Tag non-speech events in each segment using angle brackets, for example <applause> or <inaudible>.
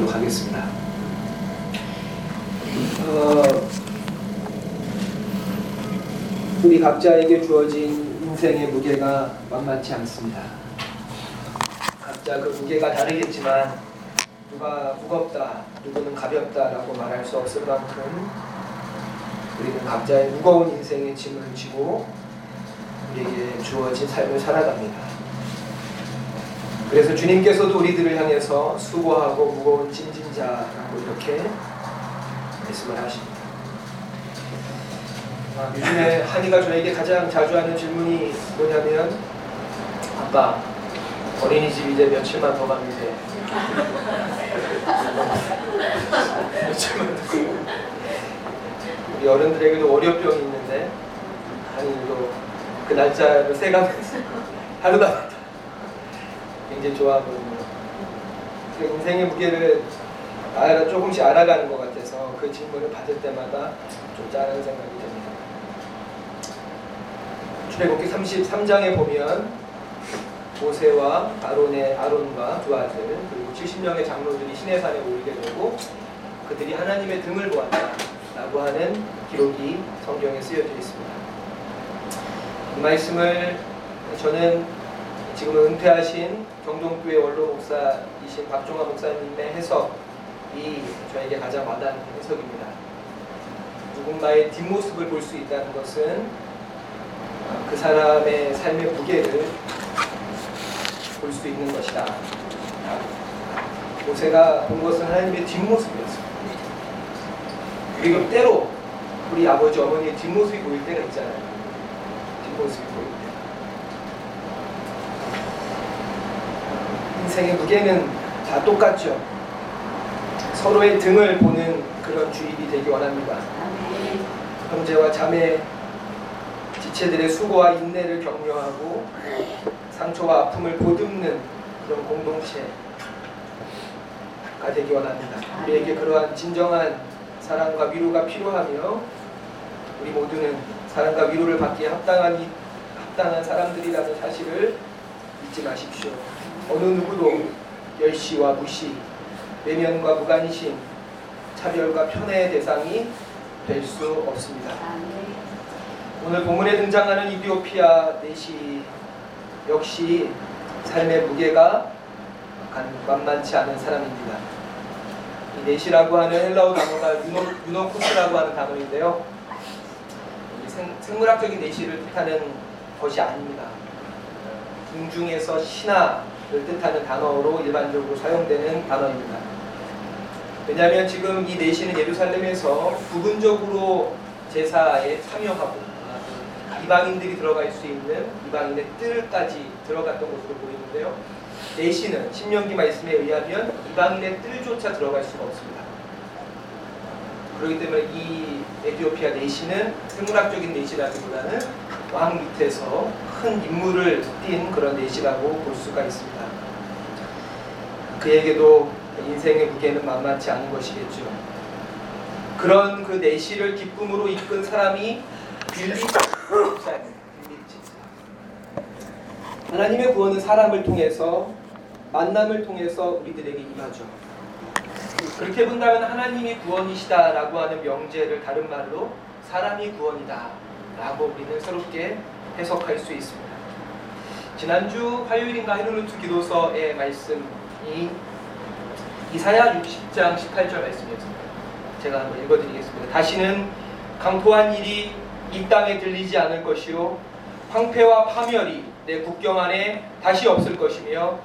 읽도록 하겠습니다. 어, 우리 각자에게 주어진 인생의 무게가 만만치 않습니다. 각자 그 무게가 다르겠지만 누가 무겁다, 누구는 가볍다라고 말할 수 없을 만큼 우리는 각자의 무거운 인생의 짐을 지고 우리에게 주어진 삶을 살아갑니다. 그래서 주님께서도 우리들을 향해서 수고하고 무거운 짐진 자라고 이렇게 말씀을 하십니다. 아, 요즘에 한이가 저에게 가장 자주 하는 질문이 뭐냐면 아빠 어린이집 이제 며칠만 더 가는데 <laughs> 며칠만 더 우리 어른들에게도 월요병이 있는데 한이도 그 날짜를 세가면서 <laughs> 하루다 굉장히 좋아하거든요. 그 인생의 무게를 알아, 조금씩 알아가는 것 같아서 그 질문을 받을 때마다 좀 짠한 생각이 듭니다. 출애굽기 33장에 보면 모세와 아론의 아론과 두 아들 그리고 70명의 장로들이 시내산에 오르게 되고 그들이 하나님의 등을 보았다라고 하는 기록이 성경에 쓰여져 있습니다. 이 말씀을 저는 지금 은퇴하신 경동교회 원로 목사이신 박종화 목사님의 해석이 저에게 가장 와닿는 해석입니다. 누군가의 뒷모습을 볼 수 있다는 것은 그 사람의 삶의 무게를 볼 수 있는 것이다. 모세가 본 것은 하나님의 뒷모습이었습니다. 그리고 때로 우리 아버지 어머니의 뒷모습이 보일 때가 있잖아요. 뒷모습이 보일 때. 인생의 무게는 다 똑같죠. 서로의 등을 보는 그런 주일이 되기 원합니다. 형제와 자매, 지체들의 수고와 인내를 격려하고 상처와 아픔을 보듬는 그런 공동체가 되기 원합니다. 우리에게 그러한 진정한 사랑과 위로가 필요하며 우리 모두는 사랑과 위로를 받기에 합당한 합당한 사람들이라는 사실을 잊지 마십시오. 어느 누구도 열시와 무시, 외면과 무관심, 차별과 편애의 대상이 될 수 없습니다. 오늘 본문에 등장하는 이디오피아 내시 역시 삶의 무게가 만만치 않은 사람입니다. 이 내시라고 하는 헬라어 단어가 유노, 유노코스라고 하는 단어인데요. 생, 생물학적인 내시를 뜻하는 것이 아닙니다. 궁중에서 신하 를 뜻하는 단어로 일반적으로 사용되는 단어입니다. 왜냐하면 지금 이 내시는 예루살렘에서 부분적으로 제사에 참여하고 이방인들이 들어갈 수 있는 이방인의 뜰까지 들어갔던 것으로 보이는데요. 내시는 신명기 말씀에 의하면 이방인의 뜰조차 들어갈 수가 없습니다. 그렇기 때문에 이 에티오피아 내시는 생물학적인 내시라기보다는 왕 밑에서 큰 임무를 띈 그런 내시라고 볼 수가 있습니다. 그에게도 인생의 무게는 만만치 않은 것이겠죠. 그런 그 내시를 기쁨으로 이끈 사람이 빌리 집사입니다. 하나님의 구원은 사람을 통해서 만남을 통해서 우리들에게 임하죠. 그렇게 본다면 하나님이 구원이시다라고 하는 명제를 다른 말로 사람이 구원이다라고 우리는 새롭게 해석할 수 있습니다. 지난주 화요일인가 헤르누트 기도서의 말씀 이 이사야 60장 18절 말씀이었습니다. 제가 한번 읽어드리겠습니다. 다시는 강포한 일이 이 땅에 들리지 않을 것이요 황폐와 파멸이 내 국경 안에 다시 없을 것이며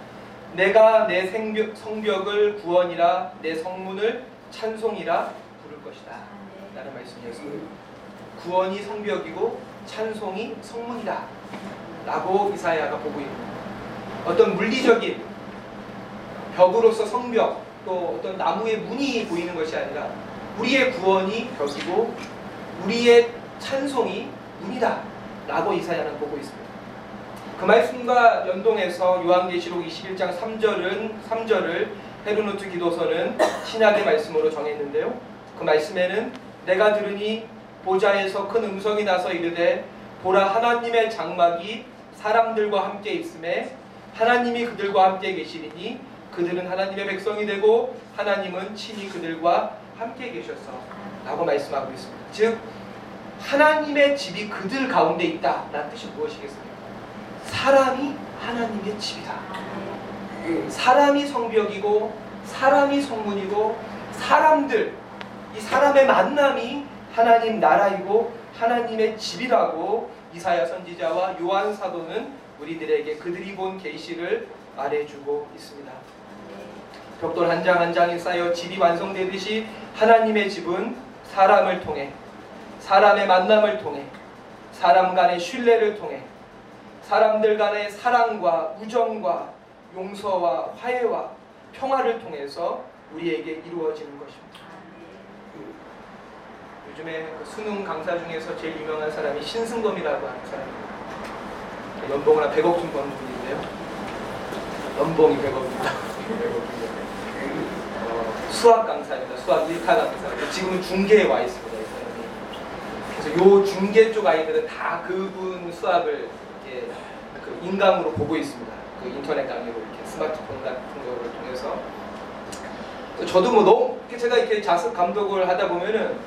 내가 내 생벽, 성벽을 구원이라 내 성문을 찬송이라 부를 것이다. 라는 말씀이었습니다. 구원이 성벽이고 찬송이 성문이다. 라고 이사야가 보고 있는 어떤 물리적인 벽으로서 성벽 또 어떤 나무의 문이 보이는 것이 아니라 우리의 구원이 벽이고 우리의 찬송이 문이다. 라고 이사야는 보고 있습니다. 그 말씀과 연동해서 요한계시록 21장 3절은 3절을 헤르노트 기도서는 신약의 말씀으로 정했는데요. 그 말씀에는 내가 들으니 보좌에서 큰 음성이 나서 이르되 보라 하나님의 장막이 사람들과 함께 있음에 하나님이 그들과 함께 계시리니 그들은 하나님의 백성이 되고 하나님은 친히 그들과 함께 계셔서 라고 말씀하고 있습니다. 즉 하나님의 집이 그들 가운데 있다 라는 뜻이 무엇이겠습니까? 사람이 하나님의 집이다. 사람이 성벽이고 사람이 성문이고 사람들 이 사람의 만남이 하나님 나라이고 하나님의 집이라고 이사야 선지자와 요한 사도는 우리들에게 그들이 본 계시를 말해주고 있습니다. 벽돌 한 장 한 장이 쌓여 집이 완성되듯이 하나님의 집은 사람을 통해 사람의 만남을 통해 사람 간의 신뢰를 통해 사람들 간의 사랑과 우정과 용서와 화해와 평화를 통해서 우리에게 이루어지는 것입니다. 요즘에 그 수능 강사 중에서 제일 유명한 사람이 신승범이라고 하는 사람입니다. 연봉을 한 100억 준 버는 분인데요. 연봉이 100억입니다. 100억입니다. 어, 수학 강사입니다. 수학 1타 강사. 지금은 중계에 와 있습니다. 그래서 요 중계 쪽 아이들은 다 그분 수학을 이렇게 그 인강으로 보고 있습니다. 그 인터넷 강의로 이렇게 스마트폰 같은 거를 통해서. 저도 뭐 너무 제가 이렇게 자습 감독을 하다 보면은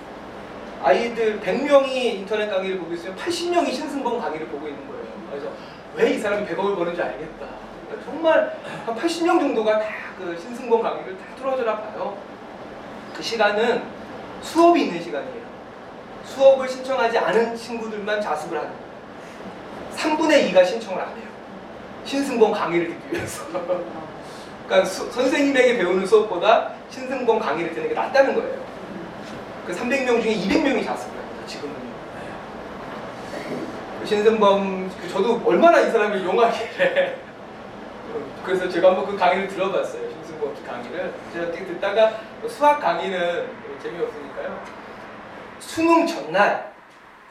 아이들 100명이 인터넷 강의를 보고 있으면 80명이 신승범 강의를 보고 있는 거예요. 그래서 왜 이 사람이 100억을 버는지 알겠다. 정말 한 80명 정도가 다 그 신승범 강의를 다 틀어져라 봐요. 그 시간은 수업이 있는 시간이에요. 수업을 신청하지 않은 친구들만 자습을 하는 거예요. 3분의 2가 신청을 안 해요. 신승범 강의를 듣기 위해서. <laughs> 그러니까 수, 선생님에게 배우는 수업보다 신승범 강의를 듣는 게 낫다는 거예요. 그 300명 중에 200명이 자습을 합니다. 지금은요. 그 신승범 그 저도 얼마나 이 사람을 용하길래 그래서 제가 한번 그 강의를 들어봤어요. 신승범 씨 강의를 제가 어떻게 듣다가 수학 강의는 재미없으니까요. 수능 전날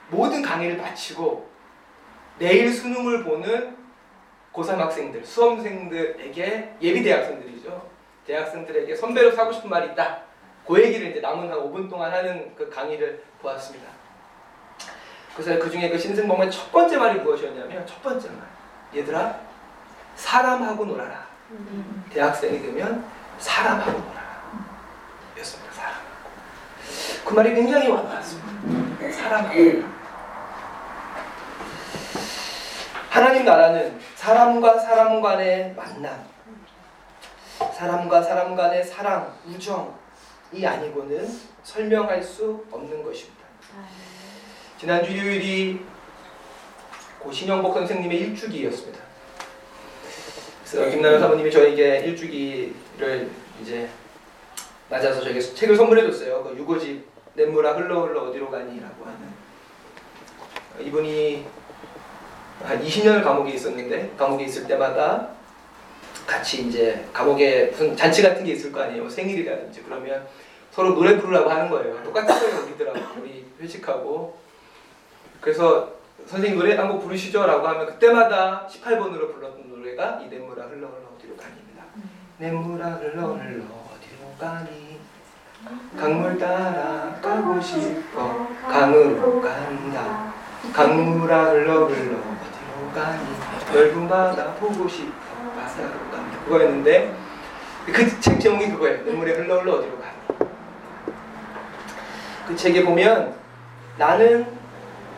모든 강의를 마치고 내일 수능을 보는 고3 학생들, 수험생들에게 예비 대학생들이죠. 대학생들에게 선배로 사고 싶은 말이 있다. 그 얘기를 이제 남은 한 5분 동안 하는 그 강의를 보았습니다. 그래서 그 중에 그 신승범의 첫 번째 말이 무엇이었냐면 첫 번째 말. 얘들아, 사람하고 놀아라. 대학생이 되면 사람하고 놀아라. 였습니다. 사람하고. 그 말이 굉장히 와닿았습니다. 사람하고 놀아라. 하나님 나라는 사람과 사람 간의 만남, 사람과 사람 간의 사랑, 우정이 아니고는 설명할 수 없는 것입니다. 지난주 일요일이 고 신영 복 선생님의 일주기였습니다. 그래서 김나연 사모님이 저에게 일주기를 이제 맞아서 저에게 책을 선물해줬어요. 그 유고집 냇물아 흘러 흘러 어디로 가니라고 하는. 이분이 한 20년을 감옥에 있었는데 감옥에 있을 때마다 같이 이제 감옥에 무슨 잔치 같은 게 있을 거 아니에요. 생일이라든지 그러면 서로 노래 부르라고 하는 거예요. 똑같은 거예요 우리들하고. 우리 회식하고. 그래서 선생님 노래 한 곡 부르시죠? 라고 하면 그때마다 18번으로 불렀던 노래 가 이 냇물아 흘러 흘러 어디로 가니입니다. 냇물아 흘러 흘러 어디로 가니? 강물 따라 가고 싶어 강으로 간다. 강물아 흘러 흘러 어디로 가니? 넓은 바다 보고 싶어 바다로 간다. 그거였는데 그 책 제목이 그거예요. 눈물에 흘러 흘러 어디로 가니? 그 책에 보면 나는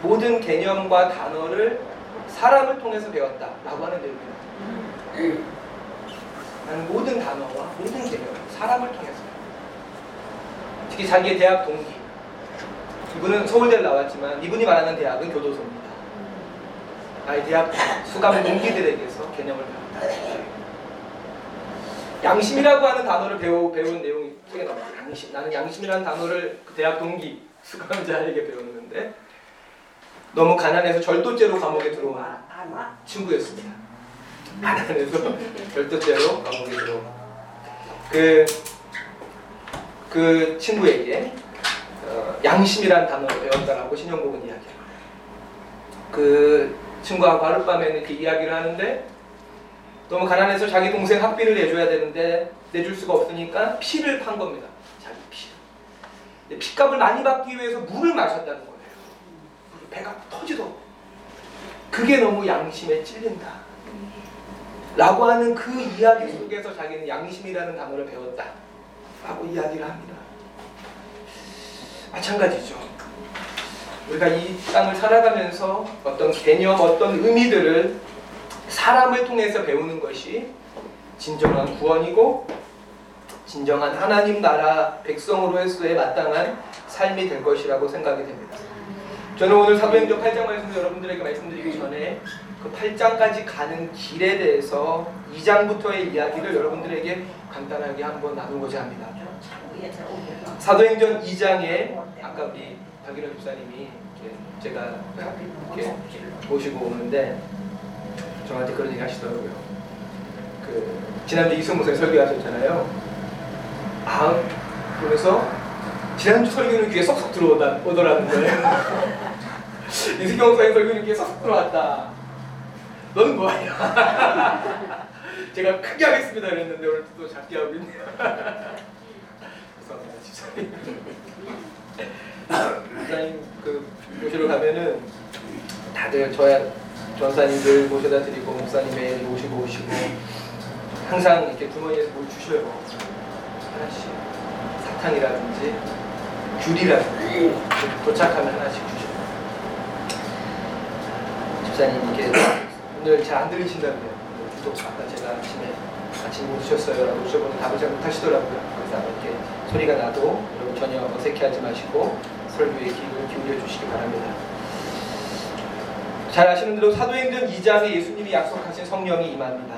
모든 개념과 단어를 사람을 통해서 배웠다 라고 하는 내용입니다 나는 모든 단어와 모든 개념을 사람을 통해서 특히 자기의 대학 동기 이분은 서울대를 나왔지만 이분이 말하는 대학은 교도소입니다. 나의 대학 수감 동기들에게서 개념을 배웠다. 양심이라고 하는 단어를 배우, 배운 내용이 책에 나옵니다. 양심. 나는 양심이라는 단어를 그 대학 동기 수감자에게 배웠는데 너무 가난해서 절도죄로 감옥에 들어온 친구였습니다. 가난해서 절도죄로 감옥에 들어온 그, 그 친구에게 어, 양심이란 단어를 배웠다라고 신영복은 이야기합니다. 그 친구하고 하룻밤에 이렇게 이야기를 하는데 너무 가난해서 자기 동생 학비를 내줘야 되는데 내줄 수가 없으니까 피를 판 겁니다. 자기 피. 피값을 많이 받기 위해서 물을 마셨다는 거예요. 배가 터지도록. 그게 너무 양심에 찔린다. 라고 하는 그 이야기 속에서 자기는 양심이라는 단어를 배웠다. 라고 이야기를 합니다. 마찬가지죠. 우리가 이 땅을 살아가면서 어떤 개념, 어떤 의미들을 사람을 통해서 배우는 것이 진정한 구원이고 진정한 하나님 나라 백성으로서의 마땅한 삶이 될 것이라고 생각이 됩니다. 저는 오늘 사도행전 8장 말씀 여러분들에게 말씀드리기 전에 그 8장까지 가는 길에 대해서 2장부터의 이야기를 여러분들에게 간단하게 한번 나누고자 합니다. 사도행전 2장에 아까 우리 박일원 집사님이 제가 이렇게 모시고 오는데 저한테 그런 얘기 하시더라고요. 그 지난주 이승무선 설교하셨잖아요. 아 그러면서 지난주 설교는 귀에 쏙쏙 들어오다 오더라는 거예요. <laughs> 이승경 목사님 설교는 귀에 쏙쏙 들어왔다. 너는 뭐하냐? <laughs> 제가 크게 하겠습니다 그랬는데 오늘 또 작게 하고 있네요. <laughs> 죄송합니다 집사님. 집사님 그 모시러 가면은 다들 저야 전사님들 모셔다 드리고 목사님 매일 모시고 오시고 항상 이렇게 주머니에서 뭘 주셔요. 하나씩 사탕이라든지 귤이라든지 도착하면 하나씩 주셔요. 집사님 이렇게 오늘 잘 안 들리신다고요. 또 아까 제가 아침에 아침 못 드셨어요 라고 여쭤보면 답을 잘 못하시더라고요. 그래서 이렇게 소리가 나도 여러분 전혀 어색해하지 마시고 설교에 귀를 기울여 주시기 바랍니다. 잘 아시는 대로 사도행전 2장에 예수님이 약속하신 성령이 임합니다.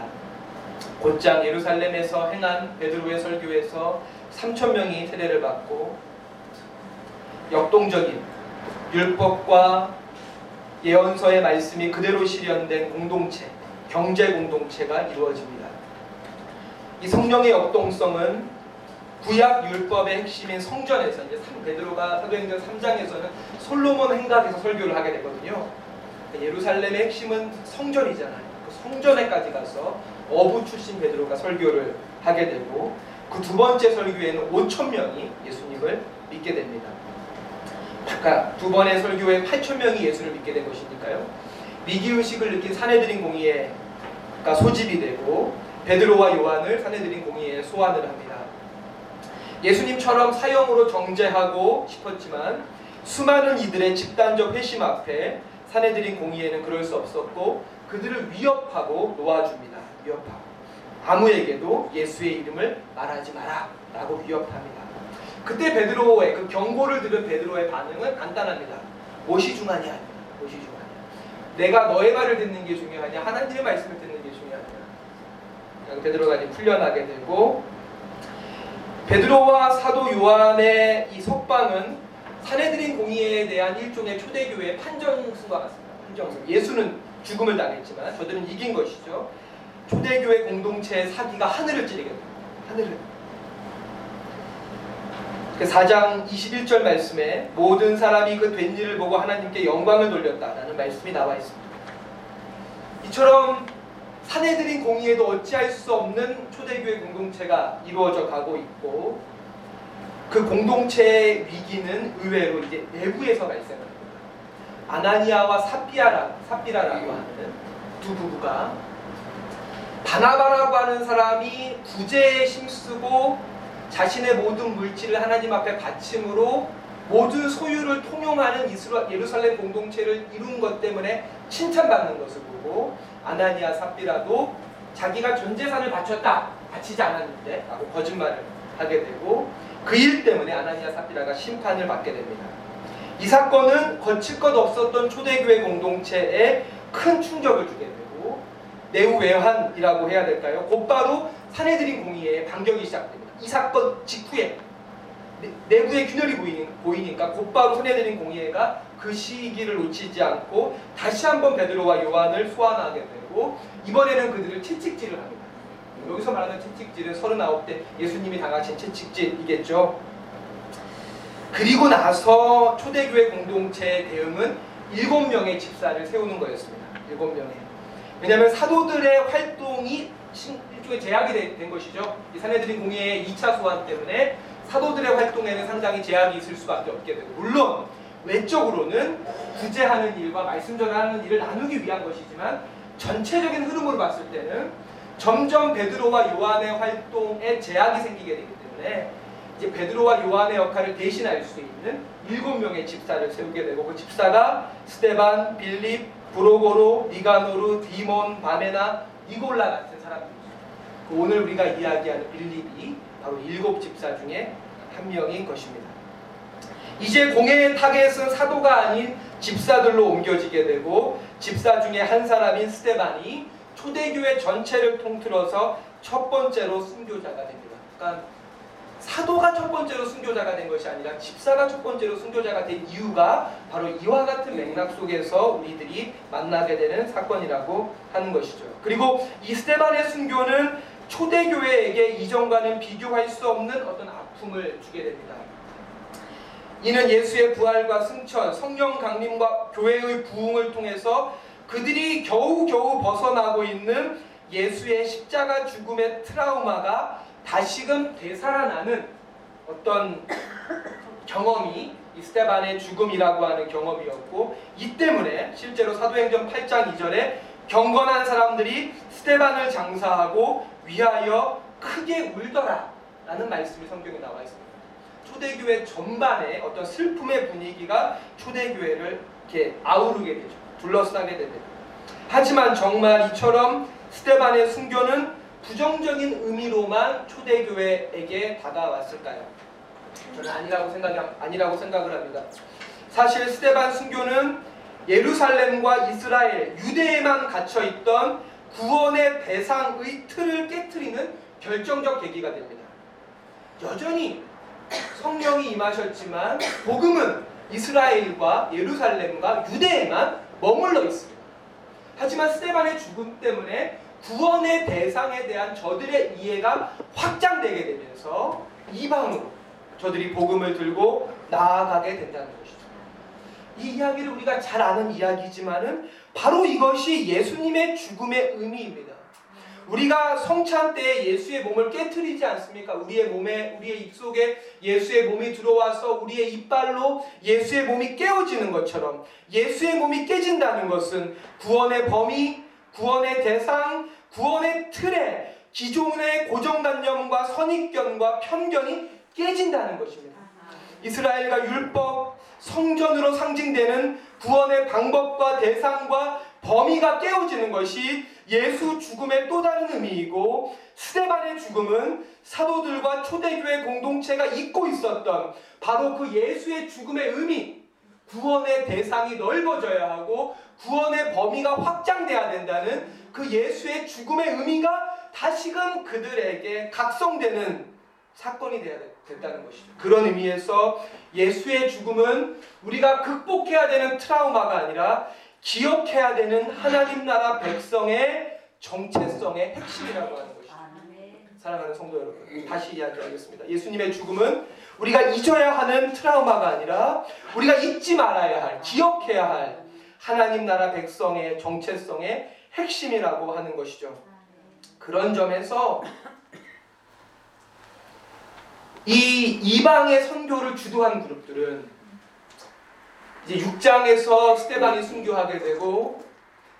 곧장 예루살렘에서 행한 베드로의 설교에서 3천 명이 세례를 받고 역동적인 율법과 예언서의 말씀이 그대로 실현된 공동체, 경제 공동체가 이루어집니다. 이 성령의 역동성은 구약 율법의 핵심인 성전에서 이제 베드로가 사도행전 3장에서는 솔로몬 행각에서 설교를 하게 되거든요. 예루살렘의 핵심은 성전이잖아요. 그 성전에까지 가서 어부 출신 베드로가 설교를 하게 되고 그 두 번째 설교에는 5천 명이 예수님을 믿게 됩니다. 아까 두 번의 설교에 8천 명이 예수를 믿게 된 것이니까요. 미기 의식을 느낀 사내들인 공의회가 소집이 되고 베드로와 요한을 사내들인 공의회에 소환을 합니다. 예수님처럼 사형으로 정죄하고 싶었지만 수많은 이들의 집단적 회심 앞에 사내들인 공의회는 그럴 수 없었고 그들을 위협하고 놓아줍니다. 위협하고 아무에게도 예수의 이름을 말하지 마라 라고 위협합니다. 그때 베드로의 그 경고를 들은 베드로의 반응은 간단합니다. 무엇이 중하냐? 무엇이 중하냐? 내가 너의 말을 듣는 게 중요하냐? 하나님의 말씀을 듣는 게 중요하냐? 베드로가 이제 풀려나게 되고 베드로와 사도 요한의 이 석방은 사내들인 공의에 대한 일종의 초대교회의 판정승과 같습니다. 판정승. 예수는 죽음을 당했지만 저들은 이긴 것이죠. 초대교회 공동체의 사기가 하늘을 찌르게 됩니다. 하늘을. 그 4장 21절 말씀에 모든 사람이 그 된 일을 보고 하나님께 영광을 돌렸다라는 말씀이 나와 있습니다. 이처럼 사내들인 공의에도 어찌할 수 없는 초대교회 공동체가 이루어져 가고 있고 그 공동체의 위기는 의외로 이제 내부에서 발생합니다. 아나니아와 사피아라, 사피라라고 하는 두 부부가 바나바라고 하는 사람이 구제에 힘쓰고 자신의 모든 물질을 하나님 앞에 바침으로 모든 소유를 통용하는 예루살렘 공동체를 이룬 것 때문에 칭찬받는 것을 보고 아나니아 삽비라도 자기가 전 재산을 바쳤다 바치지 않았는데 라고 거짓말을 하게 되고 그 일 때문에 아나니아 삽비라가 심판을 받게 됩니다. 이 사건은 거칠 것 없었던 초대교회 공동체에 큰 충격을 주게 되고 내후 외환이라고 해야 될까요? 곧바로 사내들인 공의에 반격이 시작됩니다. 이 사건 직후에 내부의 균열이 보이니, 보이니까 곧바로 사내들인 공의회가 그 시기를 놓치지 않고 다시 한번 베드로와 요한을 소환하게 되고 이번에는 그들을 채찍질을 합니다. 여기서 말하는 채찍질은 39대 예수님이 당하신 채찍질이겠죠. 그리고 나서 초대교회 공동체의 대응은 7명의 집사를 세우는 거였습니다. 7명의. 왜냐하면 사도들의 활동이 일 종의 제약이 된 것이죠. 이 사내들인 공예의 2차 소환 때문에 사도들의 활동에는 상당히 제약이 있을 수밖에 없게 되고 물론 외적으로는 구제하는 일과 말씀 전하는 일을 나누기 위한 것이지만 전체적인 흐름으로 봤을 때는 점점 베드로와 요한의 활동에 제약이 생기게 되기 때문에 이제 베드로와 요한의 역할을 대신할 수 있는 일곱 명의 집사를 세우게 되고 그 집사가 스테반, 빌립, 브로고로, 니가노르, 디몬, 바메나, 니골라 같은 오늘 우리가 이야기하는 빌립이 바로 일곱 집사 중에 한 명인 것입니다. 이제 공회의 타겟은 사도가 아닌 집사들로 옮겨지게 되고 집사 중에 한 사람인 스테반이 초대교회 전체를 통틀어서 첫 번째로 순교자가 됩니다. 그러니까 사도가 첫 번째로 순교자가 된 것이 아니라 집사가 첫 번째로 순교자가 된 이유가 바로 이와 같은 맥락 속에서 우리들이 만나게 되는 사건이라고 하는 것이죠. 그리고 이 스테반의 순교는 초대교회에게 이전과는 비교할 수 없는 어떤 아픔을 주게 됩니다. 이는 예수의 부활과 승천, 성령 강림과 교회의 부흥을 통해서 그들이 겨우겨우 벗어나고 있는 예수의 십자가 죽음의 트라우마가 다시금 되살아나는 어떤 경험이 이 스테반의 죽음이라고 하는 경험이었고 이 때문에 실제로 사도행전 8장 2절에 경건한 사람들이 스테반을 장사하고 위하여 크게 울더라 라는 말씀이 성경에 나와 있습니다. 초대교회 전반에 어떤 슬픔의 분위기가 초대교회를 이렇게 아우르게 되죠. 둘러싸게 되죠. 하지만 정말 이처럼 스테반의 순교는 부정적인 의미로만 초대교회에게 다가왔을까요? 저는 아니라고 생각이 아니라고 생각을 합니다. 사실 스테반 순교는 예루살렘과 이스라엘, 유대에만 갇혀 있던 구원의 대상의 틀을 깨뜨리는 결정적 계기가 됩니다. 여전히 성령이 임하셨지만 복음은 이스라엘과 예루살렘과 유대에만 머물러 있습니다. 하지만 스테반의 죽음 때문에 구원의 대상에 대한 저들의 이해가 확장되게 되면서 이방으로 저들이 복음을 들고 나아가게 된다는 것이죠. 이 이야기를 우리가 잘 아는 이야기지만은 바로 이것이 예수님의 죽음의 의미입니다. 우리가 성찬 때 예수의 몸을 깨뜨리지 않습니까? 우리의 몸에 우리의 입속에 예수의 몸이 들어와서 우리의 이빨로 예수의 몸이 깨어지는 것처럼 예수의 몸이 깨진다는 것은 구원의 범위, 구원의 대상, 구원의 틀에 기존의 고정관념과 선입견과 편견이 깨진다는 것입니다. 이스라엘과 율법, 성전으로 상징되는 구원의 방법과 대상과 범위가 깨어지는 것이 예수 죽음의 또 다른 의미이고 스데반의 죽음은 사도들과 초대교회 공동체가 잊고 있었던 바로 그 예수의 죽음의 의미 구원의 대상이 넓어져야 하고 구원의 범위가 확장돼야 된다는 그 예수의 죽음의 의미가 다시금 그들에게 각성되는 사건이 되어야 됐다는 것이죠. 그런 의미에서 예수의 죽음은 우리가 극복해야 되는 트라우마가 아니라 기억해야 되는 하나님 나라 백성의 정체성의 핵심이라고 하는 것이죠. 사랑하는 성도 여러분, 다시 이야기하겠습니다. 예수님의 죽음은 우리가 잊어야 하는 트라우마가 아니라 우리가 잊지 말아야 할, 기억해야 할 하나님 나라 백성의 정체성의 핵심이라고 하는 것이죠. 그런 점에서 이 이방의 선교를 주도한 그룹들은 이제 6장에서 스테반이 순교하게 되고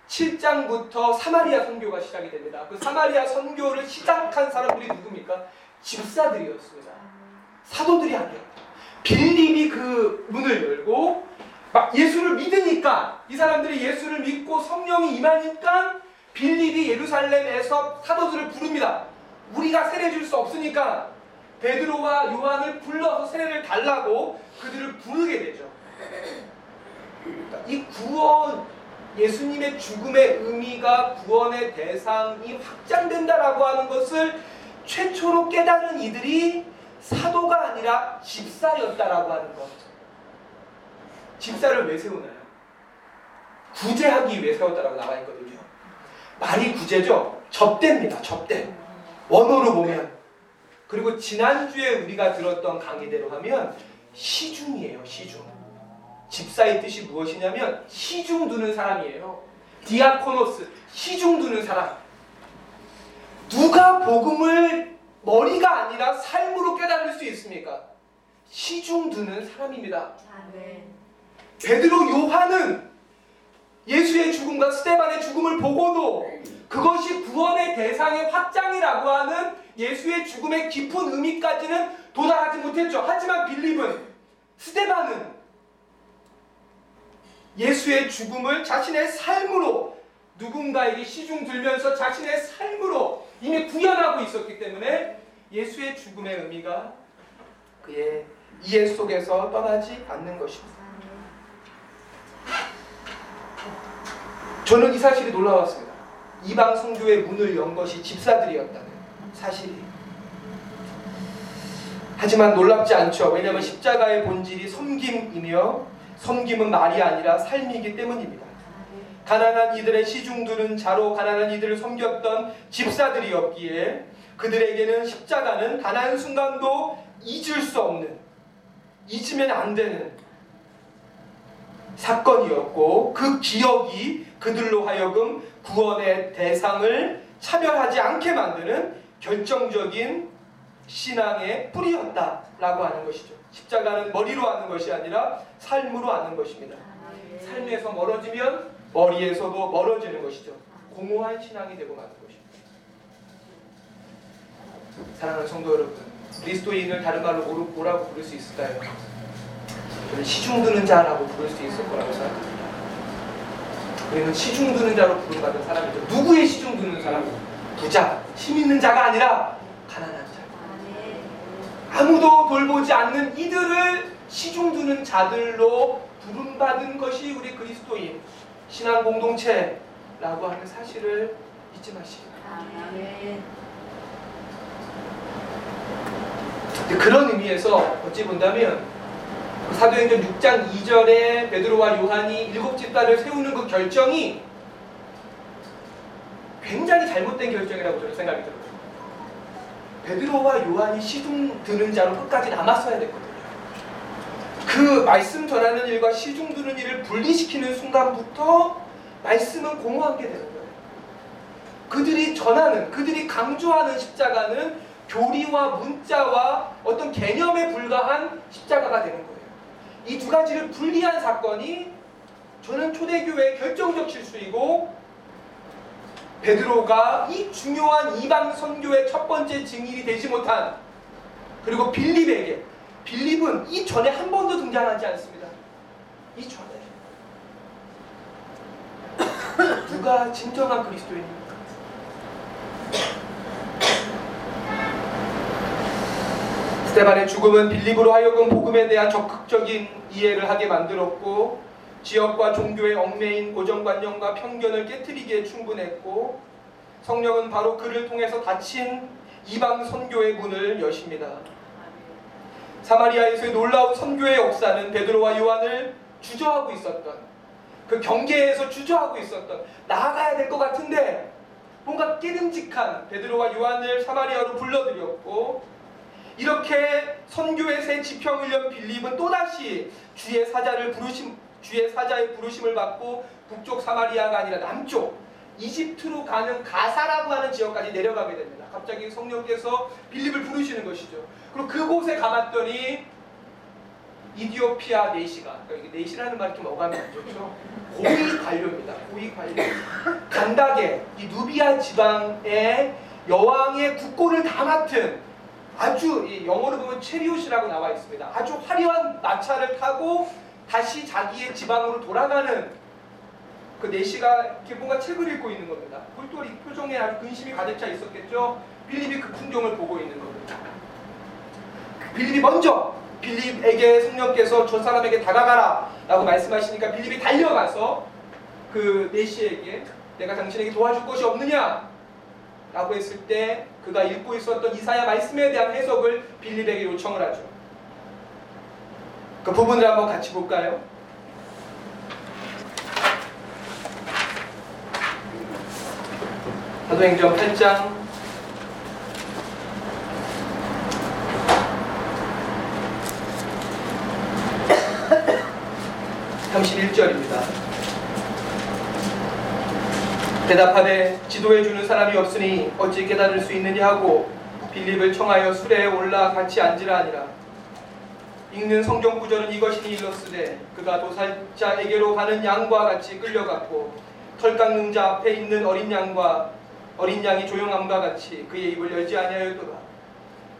7장부터 사마리아 선교가 시작이 됩니다. 그 사마리아 선교를 시작한 사람들이 누굽니까? 집사들이었습니다. 사도들이 아니에요. 빌립이 그 문을 열고 막 예수를 믿으니까 이 사람들이 예수를 믿고 성령이 임하니까 빌립이 예루살렘에서 사도들을 부릅니다. 우리가 세례 줄 수 없으니까 베드로와 요한을 불러서 세례를 달라고 그들을 부르게 되죠. 이 구원 예수님의 죽음의 의미가 구원의 대상이 확장된다라고 하는 것을 최초로 깨달은 이들이 사도가 아니라 집사였다라고 하는 것. 집사를 왜 세우나요? 구제하기 위해 세웠다라고 나와 있거든요. 말이 구제죠. 접대입니다. 접대. 원어로 보면 그리고 지난주에 우리가 들었던 강의대로 하면 시중이에요. 시중. 집사의 뜻이 무엇이냐면 시중 두는 사람이에요. 디아코노스 시중 두는 사람. 누가 복음을 머리가 아니라 삶으로 깨달을 수 있습니까? 시중 두는 사람입니다. 베드로 요한은 예수의 죽음과 스테반의 죽음을 보고도 그것이 구원의 대상의 확장이라고 하는 예수의 죽음의 깊은 의미까지는 도달하지 못했죠. 하지만 빌립은 스테반은 예수의 죽음을 자신의 삶으로 누군가에게 시중 들면서 자신의 삶으로 이미 구현하고 있었기 때문에 예수의 죽음의 의미가 그의 이해 속에서 떠나지 않는 것입니다. 저는 이 사실이 놀라웠습니다. 이방 성교의 문을 연 것이 집사들이었다는 사실이. 하지만 놀랍지 않죠. 왜냐하면 십자가의 본질이 섬김이며 섬김은 말이 아니라 삶이기 때문입니다. 가난한 이들의 시중들은 자로 가난한 이들을 섬겼던 집사들이었기에 그들에게는 십자가는 단 한 순간도 잊을 수 없는 잊으면 안 되는 사건이었고 그 기억이 그들로 하여금 구원의 대상을 차별하지 않게 만드는 결정적인 신앙의 뿌리였다라고 하는 것이죠. 십자가는 머리로 하는 것이 아니라 삶으로 하는 것입니다. 삶에서 멀어지면 머리에서도 멀어지는 것이죠. 공허한 신앙이 되고 마는 것입니다. 사랑하는 성도 여러분, 그리스도인을 다른 말로 뭐라고 부를 수 있을까요? 우리는 시중드는 자라고 부를 수 있을 거라고 생각합니다. 우리는 시중드는 자로 부름받은 사람이죠. 누구의 시중드는 사람? 부자, 힘 있는 자가 아니라 가난한 자. 아무도 돌보지 않는 이들을 시중드는 자들로 부름받은 것이 우리 그리스도인 신앙 공동체라고 하는 사실을 잊지 마시기. 그런 의미에서 어찌 본다면 사도행전 6장 2절에 베드로와 요한이 일곱 집단을 세우는 그 결정이 굉장히 잘못된 결정이라고 저는 생각이 들어요. 베드로와 요한이 시중 드는 자로 끝까지 남았어야 됐거든요. 그 말씀 전하는 일과 시중 드는 일을 분리시키는 순간부터 말씀은 공허한 게 되는 거예요. 그들이 전하는, 그들이 강조하는 십자가는 교리와 문자와 어떤 개념에 불과한 십자가가 되는 거예요. 이 두 가지를 분리한 사건이 저는 초대교회의 결정적 실수이고 베드로가 이 중요한 이방 선교의 첫 번째 증인이 되지 못한 그리고 빌립에게 빌립은 이 전에 한 번도 등장하지 않습니다. 이 전에 <coughs> 누가 진정한 그리스도인입니까? 스테반의 죽음은 빌립으로 하여금 복음에 대한 적극적인 이해를 하게 만들었고 지역과 종교의 얽매인 고정관념과 편견을 깨뜨리기에 충분했고 성령은 바로 그를 통해서 닫힌 이방 선교의 문을 여십니다. 사마리아에서의 놀라운 선교의 역사는 베드로와 요한을 주저하고 있었던 그 경계에서 주저하고 있었던 나아가야 될 것 같은데 뭔가 깨름직한 베드로와 요한을 사마리아로 불러들였고 이렇게 선교의 새 지평을 연 빌립은 또다시 주의 사자를 부르심 주의 사자의 부르심을 받고 북쪽 사마리아가 아니라 남쪽 이집트로 가는 가사라고 하는 지역까지 내려가게 됩니다. 갑자기 성령께서 빌립을 부르시는 것이죠. 그리고 그곳에 가봤더니 이디오피아 네시가 그러니까 네시라는 말이 좀 어감이 안 좋죠. 고위 관료입니다. 고위 관료. 간다게 이 누비아 지방의 여왕의 국고를 다 맡은 아주 영어로 보면 체리옷이라고 나와 있습니다. 아주 화려한 마차를 타고 다시 자기의 지방으로 돌아가는 그 이렇게 뭔가 책을 읽고 있는 겁니다. 똘똘이 표정에 아주 근심이 가득 차 있었겠죠. 빌립이 그 풍경을 보고 있는 겁니다. 빌립이 먼저 빌립에게 성령께서 저 사람에게 다가가라 라고 말씀하시니까 빌립이 달려가서 그 네시에게 내가 당신에게 도와줄 것이 없느냐 라고 했을 때 그가 읽고 있었던 이사야 말씀에 대한 해석을 빌립에게 요청을 하죠. 그 부분을 한번 같이 볼까요? 사도행전 8장 31절입니다. 대답하되 지도해 주는 사람이 없으니 어찌 깨달을 수 있느냐 하고 빌립을 청하여 수레에 올라 같이 앉으라 하니라. 읽는 성경 구절은 이것이니 일렀으되 그가 도살자에게로 가는 양과 같이 끌려갔고 털 깎는 자 앞에 있는 어린 양과 어린 양이 조용함과 같이 그의 입을 열지 아니하였도다.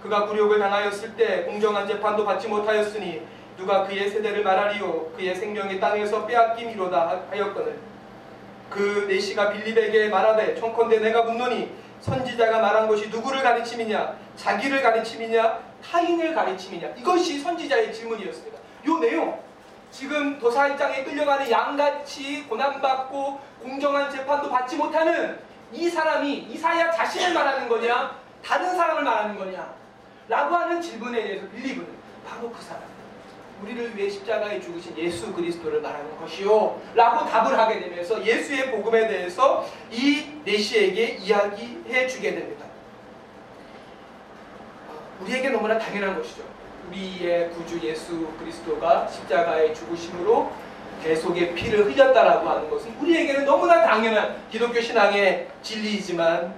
그가 굴욕을 당하였을 때 공정한 재판도 받지 못하였으니 누가 그의 세대를 말하리요? 그의 생명이 땅에서 빼앗김이로다 하였거늘. 그 내시가 빌립에게 말하되 청컨대 내가 묻노니 선지자가 말한 것이 누구를 가르침이냐 자기를 가르침이냐 타인을 가르침이냐 이것이 선지자의 질문이었습니다. 요 내용 지금 도사장에 끌려가는 양같이 고난받고 공정한 재판도 받지 못하는 이 사람이 이사야 자신을 말하는 거냐 다른 사람을 말하는 거냐 라고 하는 질문에 대해서 빌립은 바로 그 사람 우리를 위해 십자가에 죽으신 예수 그리스도를 말하는 것이요 라고 답을 하게 되면서 예수의 복음에 대해서 이 내시에게 이야기해 주게 됩니다 우리에게 너무나 당연한 것이죠 우리의 구주 예수 그리스도가 십자가에 죽으심으로 대속의 피를 흘렸다라고 하는 것은 우리에게는 너무나 당연한 기독교 신앙의 진리이지만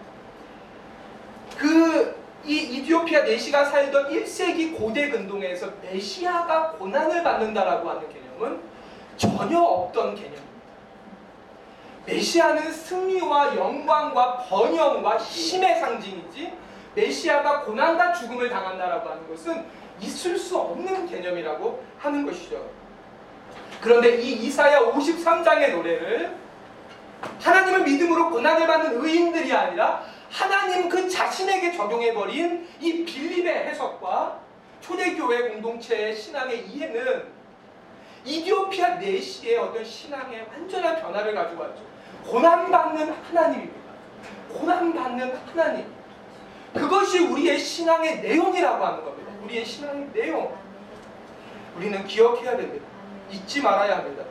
그 이 이디오피아 내시가 살던 1세기 고대 근동에서 메시아가 고난을 받는다라고 하는 개념은 전혀 없던 개념입니다. 메시아는 승리와 영광과 번영과 힘의 상징이지 메시아가 고난과 죽음을 당한다라고 하는 것은 있을 수 없는 개념이라고 하는 것이죠. 그런데 이 이사야 53장의 노래를 하나님을 믿음으로 고난을 받는 의인들이 아니라 하나님 그 자신에게 적용해버린 이 빌립의 해석과 초대교회 공동체의 신앙의 이해는 이디오피아 내시의 어떤 신앙의 완전한 변화를 가지고 왔죠. 고난받는 하나님입니다. 고난받는 하나님. 그것이 우리의 신앙의 내용이라고 하는 겁니다. 우리의 신앙의 내용. 우리는 기억해야 됩니다. 잊지 말아야 합니다.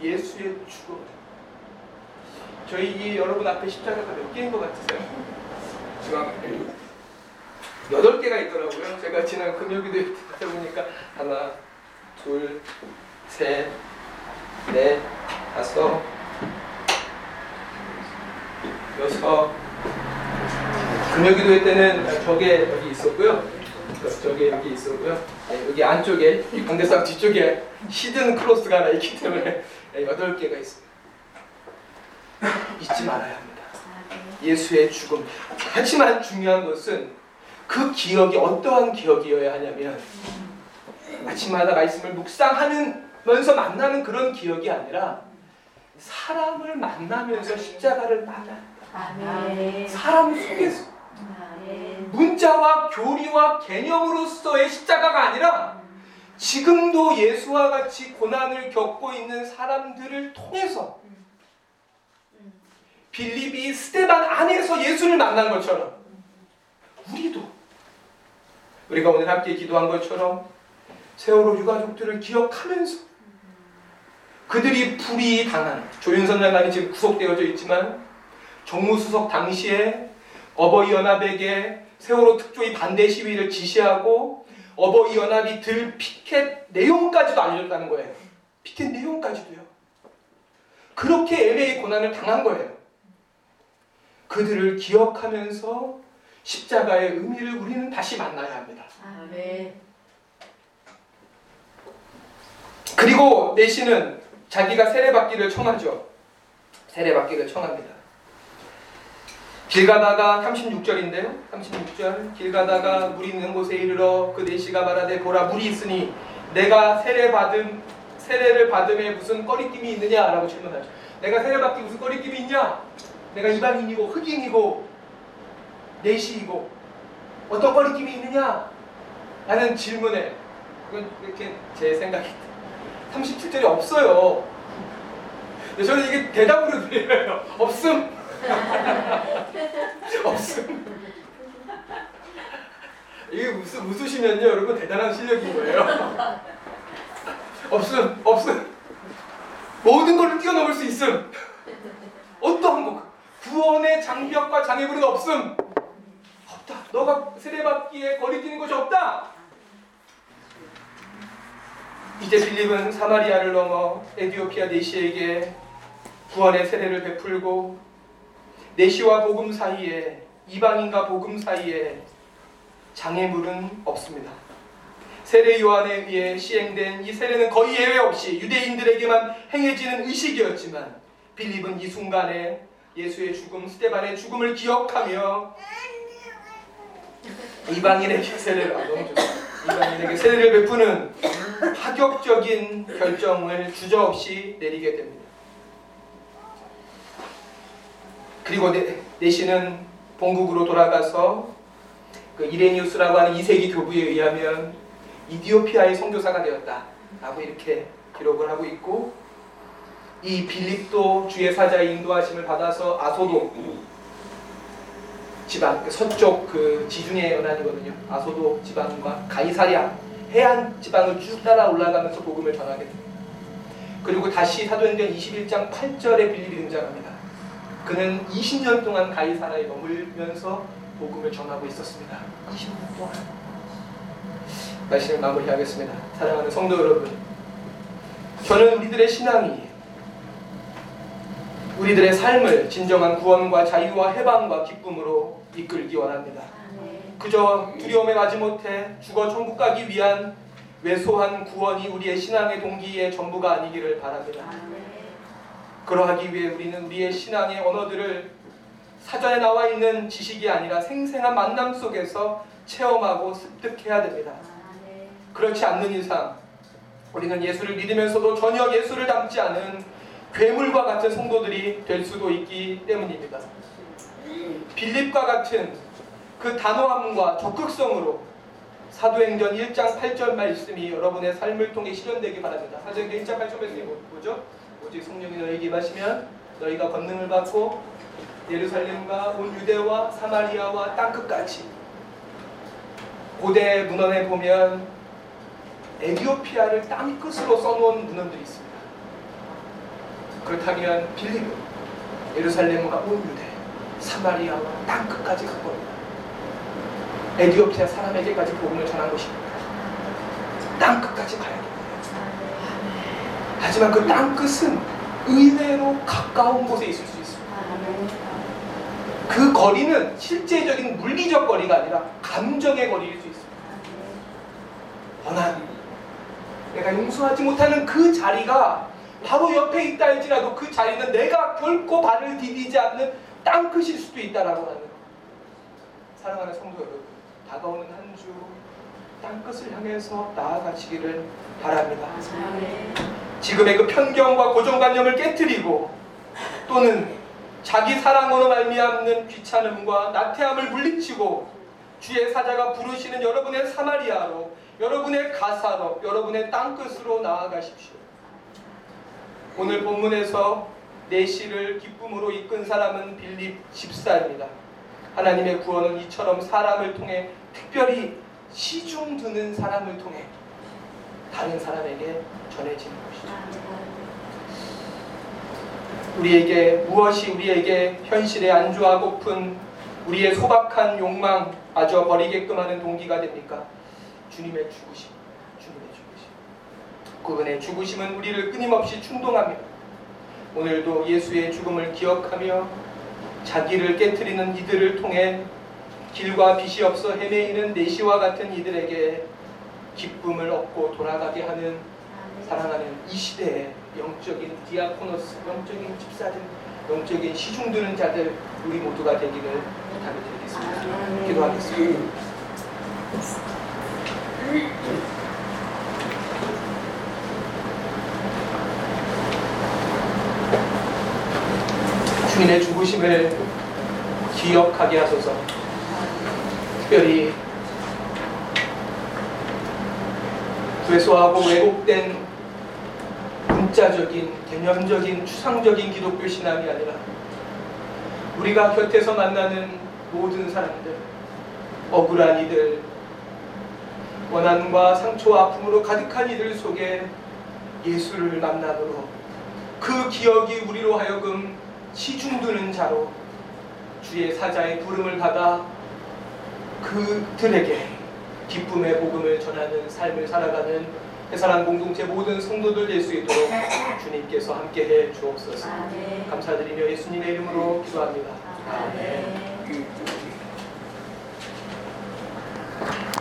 예수의 죽음. 저희 이 여러분 앞에 십자가가 몇 개인 것 같으세요? 중앙에 여덟 개가 있더라고요. 제가 지난 금요일에 보니까 하나, 둘, 셋, 넷, 다섯, 여섯. 금요기도회 때는 저게 여기 있었고요. 저게 여기 있었고요. 네, 여기 안쪽에 이 강대상 뒤쪽에 히든 크로스가 하나 있기 때문에 네, 여덟 개가 있습니다. 잊지 말아야 합니다. 예수의 죽음. 하지만 중요한 것은 그 기억이 어떠한 기억이어야 하냐면 아침마다 말씀을 묵상하면서 만나는 그런 기억이 아니라 사람을 만나면서 십자가를 아멘. 사람 속에서. 문자와 교리와 개념으로서의 십자가가 아니라 지금도 예수와 같이 고난을 겪고 있는 사람들을 통해서 빌립이 스테반 안에서 예수를 만난 것처럼 우리도 우리가 오늘 함께 기도한 것처럼 세월호 유가족들을 기억하면서 그들이 불이 당한 조윤선 장관이 지금 구속되어져 있지만 정무수석 당시에 어버이 연합에게 세월호 특조위 반대 시위를 지시하고 어버이 연합이 들 피켓 내용까지도 알려줬다는 거예요. 피켓 내용까지도요. 그렇게 LA 고난을 당한 거예요. 그들을 기억하면서 십자가의 의미를 우리는 다시 만나야 합니다. 아멘. 그리고 내시는 자기가 세례받기를 청하죠. 세례받기를 청합니다. 길 가다가 36절인데요. 36절 길 가다가 물이 있는 곳에 이르러 그 내시가 말하되 보라 물이 있으니 내가 세례 받음 세례를 받음에 무슨 꺼리낌이 있느냐라고 질문하죠. 내가 세례 받기 무슨 꺼리낌이 있냐? 내가 이방인이고 흑인이고 내시이고 어떤 꺼리낌이 있느냐? 라는 질문에 그건 이렇게 제 생각이 <laughs> 37절이 없어요. 저는 이게 대답으로 드려요. 없음. <laughs> 없음. 이게 웃, 웃으시면요, 여러분 대단한 실력인 거예요. 없음, 없음. 모든 걸 뛰어넘을 수 있음. 어떠한 것, 구원의 장벽과 장애물은 없음. 없다. 너가 세례받기에 거리끼는 것이 없다. 이제 빌립은 사마리아를 넘어 에디오피아 네시에게 구원의 세례를 베풀고 네시와 복음 사이에 이방인과 복음 사이에 장애물은 없습니다. 세례 요한에 의해 시행된 이 세례는 거의 예외 없이 유대인들에게만 행해지는 의식이었지만 빌립은 이 순간에 예수의 죽음, 스테반의 죽음을 기억하며 이방인에게 세례를 아. 이방인에게 세례를 베푸는 파격적인 결정을 주저없이 내리게 됩니다. 그리고 네, 내시는 본국으로 돌아가서 그 이레니우스라고 하는 이세기 교부에 의하면 이디오피아의 선교사가 되었다라고 이렇게 기록을 하고 있고 이 빌립도 주의 사자의 인도하심을 받아서 아소도 지방 그 서쪽 그 지중해 연안이거든요. 아소도 지방과 가이사랴 해안 지방을 쭉 따라 올라가면서 복음을 전하게 됩니다. 그리고 다시 사도행전 21장 8절에 빌립이 등장합니다. 그는 20년 동안 가이사라에 머물면서 복음을 전하고 있었습니다. 20년 동안. 말씀을 마무리하겠습니다. 사랑하는 성도 여러분, 저는 우리들의 신앙이 우리들의 삶을 진정한 구원과 자유와 해방과 기쁨으로 이끌기 원합니다. 그저 두려움에 가지 못해 죽어 천국 가기 위한 왜소한 구원이 우리의 신앙의 동기의 전부가 아니기를 바랍니다. 그러하기 위해 우리는 우리의 신앙의 언어들을 사전에 나와 있는 지식이 아니라 생생한 만남 속에서 체험하고 습득해야 됩니다. 아멘. 그렇지 않는 이상 우리는 예수를 믿으면서도 전혀 예수를 닮지 않은 괴물과 같은 성도들이 될 수도 있기 때문입니다. 빌립과 같은 그 단호함과 적극성으로 사도행전 1장 8절 말씀이 여러분의 삶을 통해 실현되기 바랍니다. 사도행전 1장 8절 말씀이 뭐- 뭐죠? 오직 성령이 너에게 임하시면 너희가 권능을 받고 예루살렘과 온 유대와 사마리아와 땅끝까지 고대 문헌에 보면 에디오피아를 땅끝으로 써놓은 문헌들이 있습니다. 그렇다면 빌립은 예루살렘과 온 유대, 사마리아와 땅끝까지 간 겁니다. 에디오피아 사람에게까지 복음을 전한 것입니다. 땅끝까지 가야 됩니다. 하지만 그 땅끝은 의외로 가까운 곳에 있을 수 있습니다. 아멘. 그 거리는 실제적인 물리적 거리가 아니라 감정의 거리일 수 있습니다. 원한 내가 용서하지 못하는 그 자리가 바로 옆에 있다 할지라도 그 자리는 내가 결코 발을 디디지 않는 땅끝일 수도 있다라고 하는 것. 사랑하는 성도 여러분 다가오는 한 주 땅 끝을 향해서 나아가시기를 바랍니다. 아멘. 지금의 그 편견과 고정관념을 깨뜨리고 또는 자기 사랑으로 말미암는 귀찮음과 나태함을 물리치고 주의 사자가 부르시는 여러분의 사마리아로 여러분의 가사로 여러분의 땅끝으로 나아가십시오. 오늘 본문에서 내시를 기쁨으로 이끈 사람은 빌립 집사입니다. 하나님의 구원은 이처럼 사람을 통해 특별히 시중 드는 사람을 통해 다른 사람에게 전해지는 것이죠. 우리에게 무엇이 우리에게 현실에 안주하고픈 우리의 소박한 욕망 마저 버리게끔 하는 동기가 됩니까? 주님의 죽으심, 주님의 죽으심. 그분의 죽으심은 우리를 끊임없이 충동합니다. 오늘도 예수의 죽음을 기억하며 자기를 깨뜨리는 이들을 통해 길과 빛이 없어 헤매이는 내시와 같은 이들에게 기쁨을 얻고 돌아가게 하는 사랑하는 이 시대의 영적인 디아코노스, 영적인 집사들, 영적인 시중 드는 자들 우리 모두가 되기를 부탁을 드리겠습니다. 아멘. 기도하겠습니다. 주님의 죽으심을 기억하게 하소서. 특별히 왜소하고 왜곡된 문자적인 개념적인 추상적인 기독교 신앙이 아니라 우리가 곁에서 만나는 모든 사람들 억울한 이들 원한과 상처와 아픔으로 가득한 이들 속에 예수를 만남으로 그 기억이 우리로 하여금 시중드는 자로 주의 사자의 부름을 받아 그들에게 기쁨의 복음을 전하는 삶을 살아가는 해사랑 공동체 모든 성도들 될 수 있도록 주님께서 함께해 주옵소서. 아멘. 감사드리며 예수님의 이름으로 기도합니다. 아멘.